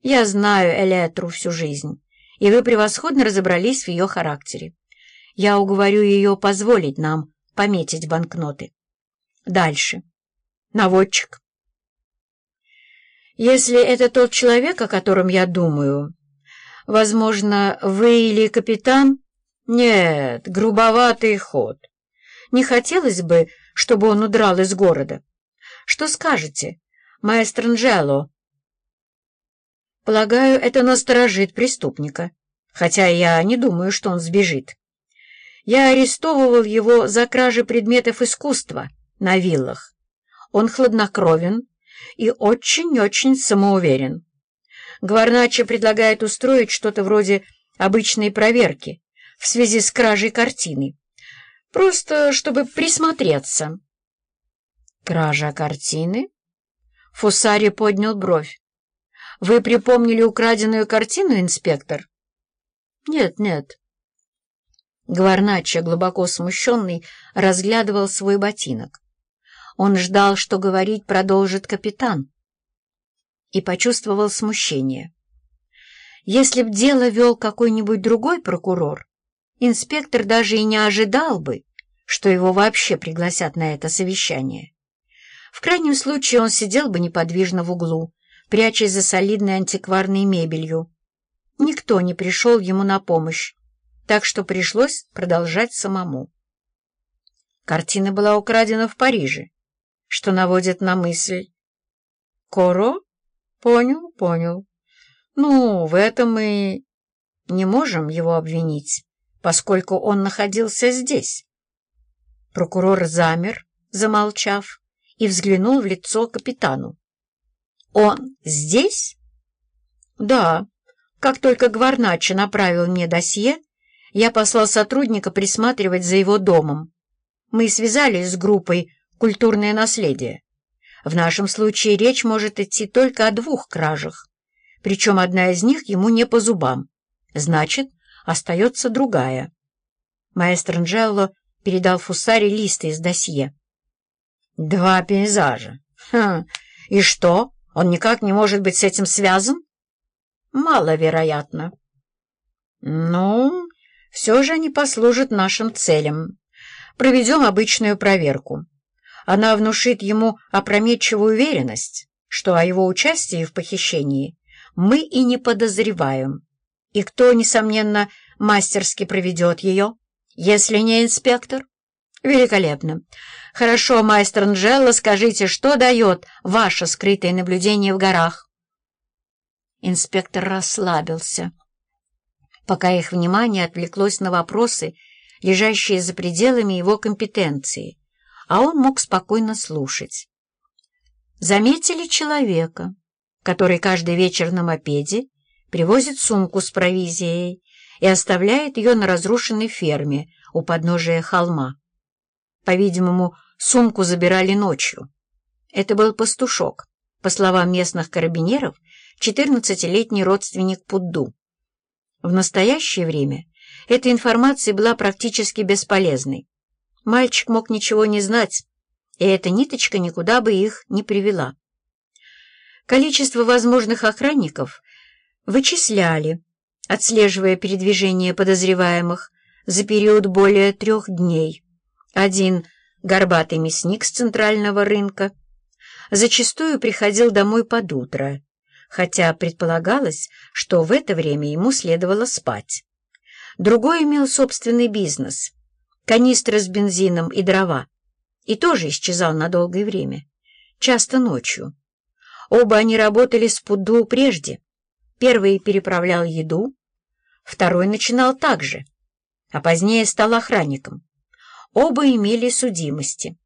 Я знаю Элетру всю жизнь, и вы превосходно разобрались в ее характере. Я уговорю ее позволить нам пометить банкноты. Дальше. Наводчик. Если это тот человек, о котором я думаю, возможно, вы или капитан? Нет, грубоватый ход. Не хотелось бы, чтобы он удрал из города. Что скажете, маэстро Нджело? Полагаю, это насторожит преступника, хотя я не думаю, что он сбежит. Я арестовывал его за кражи предметов искусства на виллах. Он хладнокровен и очень-очень самоуверен. Гварначо предлагает устроить что-то вроде обычной проверки в связи с кражей картины. Просто чтобы присмотреться. Кража картины? Фусари поднял бровь. Вы припомнили украденную картину, инспектор? Нет, нет. Гварначо, глубоко смущенный, разглядывал свой ботинок. Он ждал, что говорить продолжит капитан, и почувствовал смущение. Если б дело вел какой-нибудь другой прокурор, инспектор даже и не ожидал бы, что его вообще пригласят на это совещание. В крайнем случае он сидел бы неподвижно в углу, прячась за солидной антикварной мебелью. Никто не пришел ему на помощь, так что пришлось продолжать самому. Картина была украдена в Париже, что наводит на мысль. «Коро? Понял, понял. Ну, в этом мы не можем его обвинить, поскольку он находился здесь». Прокурор замер, замолчав, и взглянул в лицо капитану. «Он здесь?» «Да. Как только Гварначо направил мне досье, я послал сотрудника присматривать за его домом. Мы связались с группой «Культурное наследие». В нашем случае речь может идти только о двух кражах, причем одна из них ему не по зубам. Значит, остается другая. Маэстро Нджелло передал Фусари листы из досье. «Два пейзажа. Хм. И что, он никак не может быть с этим связан?» «Маловероятно». «Ну, все же они послужат нашим целям. Проведем обычную проверку. Она внушит ему опрометчивую уверенность, что о его участии в похищении мы и не подозреваем. И кто, несомненно, мастерски проведет ее, если не инспектор? Великолепно. Хорошо, майстер Нджелло, скажите, что дает ваше скрытое наблюдение в горах? Инспектор расслабился пока их внимание отвлеклось на вопросы, лежащие за пределами его компетенции, а он мог спокойно слушать. Заметили человека, который каждый вечер на мопеде привозит сумку с провизией и оставляет ее на разрушенной ферме у подножия холма. По-видимому, сумку забирали ночью. Это был пастушок, по словам местных карабинеров, 14-летний родственник Пудду. В настоящее время эта информация была практически бесполезной. Мальчик мог ничего не знать, и эта ниточка никуда бы их не привела. Количество возможных охранников вычисляли, отслеживая передвижение подозреваемых за период более трех дней. Один горбатый мясник с центрального рынка зачастую приходил домой под утро, хотя предполагалось, что в это время ему следовало спать. Другой имел собственный бизнес — канистры с бензином и дрова, и тоже исчезал на долгое время, часто ночью. Оба они работали с Пуду прежде. Первый переправлял еду, второй начинал так же, а позднее стал охранником. Оба имели судимости.